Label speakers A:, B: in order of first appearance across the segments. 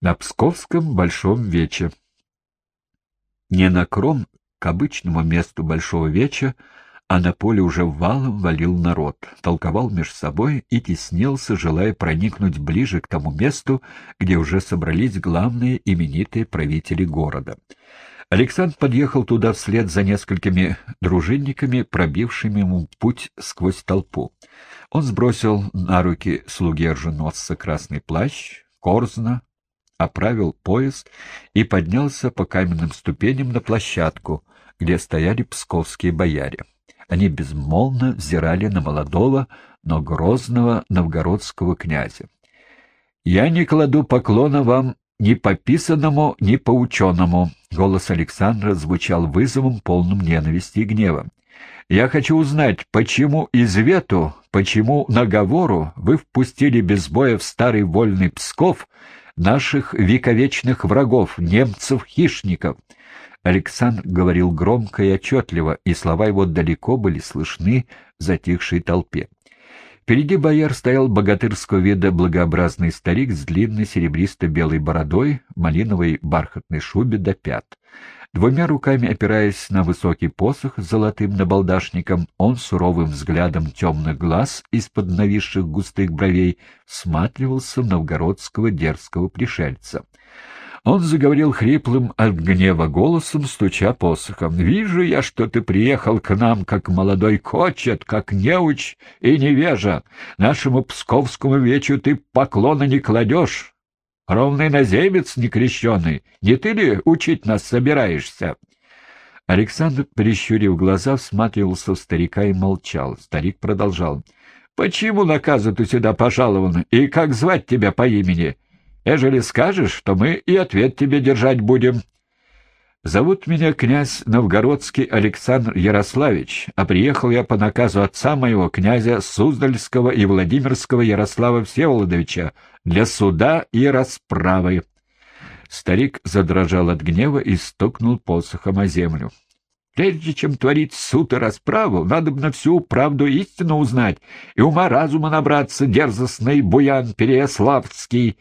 A: на Псковском Большом Вече. Не на кром к обычному месту Большого Веча, а на поле уже валом валил народ, толковал между собой и теснился, желая проникнуть ближе к тому месту, где уже собрались главные именитые правители города. Александр подъехал туда вслед за несколькими дружинниками, пробившими ему путь сквозь толпу. Он сбросил на руки слуги оруженосца красный плащ, корзна, оправил пояс и поднялся по каменным ступеням на площадку, где стояли псковские бояре. Они безмолвно взирали на молодого, но грозного новгородского князя. «Я не кладу поклона вам ни по писанному, ни по ученому», — голос Александра звучал вызовом, полным ненависти и гнева. «Я хочу узнать, почему извету, почему наговору вы впустили без боя в старый вольный Псков наших вековечных врагов, немцев-хищников, Александр говорил громко и отчетливо, и слова его далеко были слышны в затихшей толпе. Впереди бояр стоял богатырского вида благообразный старик с длинной серебристо-белой бородой, малиновой бархатной шубе до пят. Двумя руками опираясь на высокий посох с золотым набалдашником, он суровым взглядом темных глаз из-под нависших густых бровей всматривался в новгородского дерзкого пришельца. Он заговорил хриплым от гнева голосом, стуча посохом. «Вижу я, что ты приехал к нам, как молодой кочет, как неуч и невежа. Нашему псковскому вечу ты поклона не кладешь. Ровный наземец некрещеный. Не ты ли учить нас собираешься?» Александр, прищурив глаза, всматривался в старика и молчал. Старик продолжал. «Почему наказы ты сюда пожалован, и как звать тебя по имени?» Ежели скажешь, то мы и ответ тебе держать будем. Зовут меня князь Новгородский Александр Ярославич, а приехал я по наказу отца моего, князя Суздальского и Владимирского Ярослава Всеволодовича, для суда и расправы. Старик задрожал от гнева и стукнул посохом о землю. Прежде чем творить суд и расправу, надо бы на всю правду истину узнать и ума разума набраться, дерзостный буян Переяславский,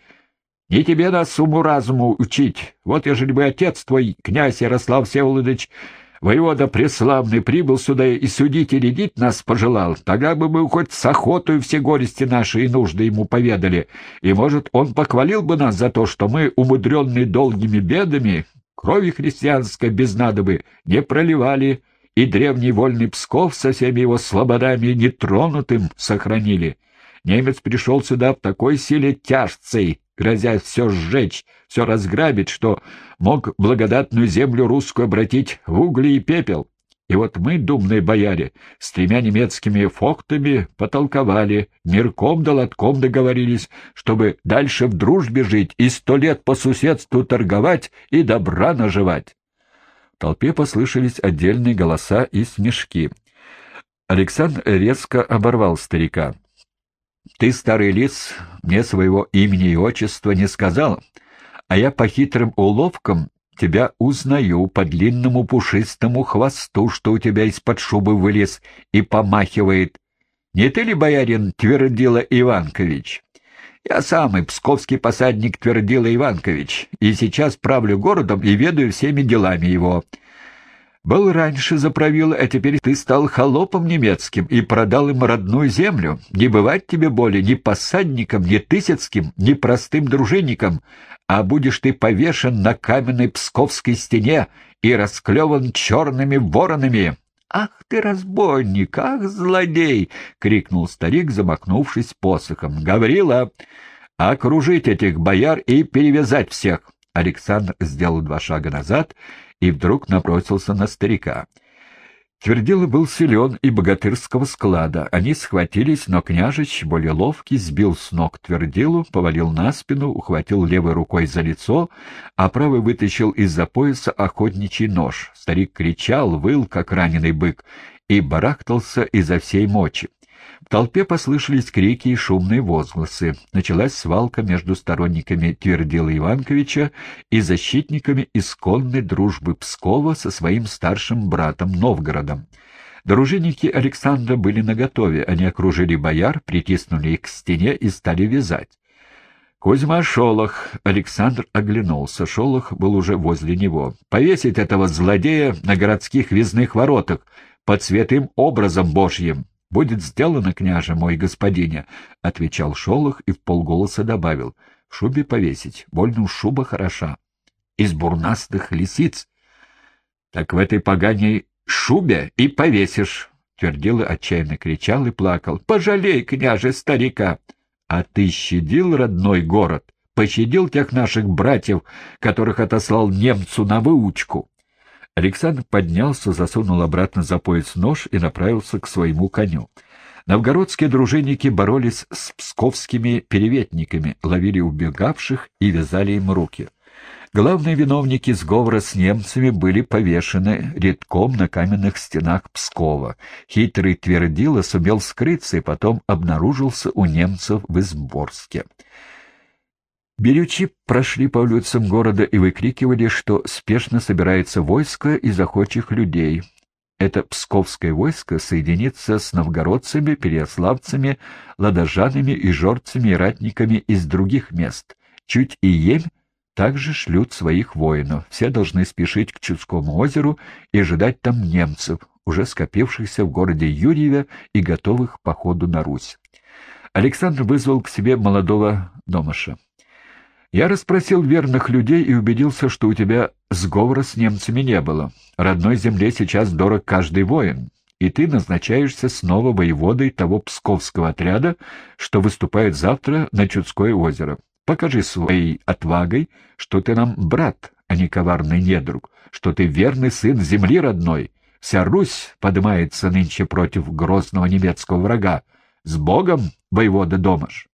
A: не тебе нас уму-разуму учить. Вот ежели бы отец твой, князь Ярослав Всеволодович, воевода преславный, прибыл сюда и судить и рядить нас пожелал, тогда бы мы хоть с охотой все горести наши и нужды ему поведали, и, может, он похвалил бы нас за то, что мы, умудренные долгими бедами, крови христианской без надобы, не проливали, и древний вольный Псков со всеми его слободами нетронутым сохранили. Немец пришел сюда в такой силе тяжцей, грозя все сжечь, все разграбить, что мог благодатную землю русскую обратить в угли и пепел. И вот мы, думные бояре, с тремя немецкими фохтами потолковали, мирком да лотком договорились, чтобы дальше в дружбе жить и сто лет по соседству торговать и добра наживать. В толпе послышались отдельные голоса и смешки. Александр резко оборвал старика. Ты, старый лис, мне своего имени и отчества не сказал, а я по хитрым уловкам тебя узнаю по длинному пушистому хвосту, что у тебя из-под шубы вылез и помахивает. Не ты ли, боярин, Твердила Иванкович? Я самый псковский посадник Твердила Иванкович, и сейчас правлю городом и ведаю всеми делами его. Был раньше заправил, а теперь ты стал холопом немецким и продал им родную землю. Не бывать тебе боли ни посадником, ни тысяцким, ни простым дружинником, а будешь ты повешен на каменной псковской стене и расклеван черными воронами. «Ах ты, разбойник! Ах, злодей!» — крикнул старик, замахнувшись посохом. «Гаврила, окружить этих бояр и перевязать всех!» Александр сделал два шага назад и вдруг набросился на старика. Твердила был силен и богатырского склада. Они схватились, но княжич, более ловкий, сбил с ног Твердилу, повалил на спину, ухватил левой рукой за лицо, а правой вытащил из-за пояса охотничий нож. Старик кричал, выл, как раненый бык, и барахтался изо всей мочи. В толпе послышались крики и шумные возгласы. Началась свалка между сторонниками Твердила Иванковича и защитниками исконной дружбы Пскова со своим старшим братом Новгородом. Дружинники Александра были наготове, они окружили бояр, притиснули их к стене и стали вязать. Кузьма Шолох. Александр оглянулся. Шолох был уже возле него. «Повесить этого злодея на городских визных воротах под святым образом Божьим!» «Будет сделано, княже, мой господине», — отвечал Шолох и в полголоса добавил. «В шубе повесить. Больно уж шуба хороша. Из бурнастых лисиц». «Так в этой поганей шубе и повесишь», — твердил и отчаянно кричал и плакал. «Пожалей, княже, старика!» А ты щадил родной город? Пощадил тех наших братьев, которых отослал немцу на выучку? Александр поднялся, засунул обратно за пояс нож и направился к своему коню. Новгородские дружинники боролись с псковскими переветниками, ловили убегавших и вязали им руки. Главные виновники сговора с немцами были повешены редком на каменных стенах Пскова. Хитрый Твердила сумел скрыться и потом обнаружился у немцев в Изборске. Берючи прошли по улицам города и выкрикивали, что спешно собирается войско из охочих людей. Это псковское войско соединится с новгородцами, переославцами, ладожанами и жорцами и ратниками из других мест. Чуть и емь также шлют своих воинов. Все должны спешить к Чудскому озеру и ожидать там немцев, уже скопившихся в городе Юрьеве и готовых походу на Русь. Александр вызвал к себе молодого домыша. «Я расспросил верных людей и убедился, что у тебя сговора с немцами не было. Родной земле сейчас дорог каждый воин, и ты назначаешься снова воеводой того псковского отряда, что выступает завтра на Чудское озеро. Покажи своей отвагой, что ты нам брат, а не коварный недруг, что ты верный сын земли родной. Вся Русь поднимается нынче против грозного немецкого врага. С Богом, воевода Домаш!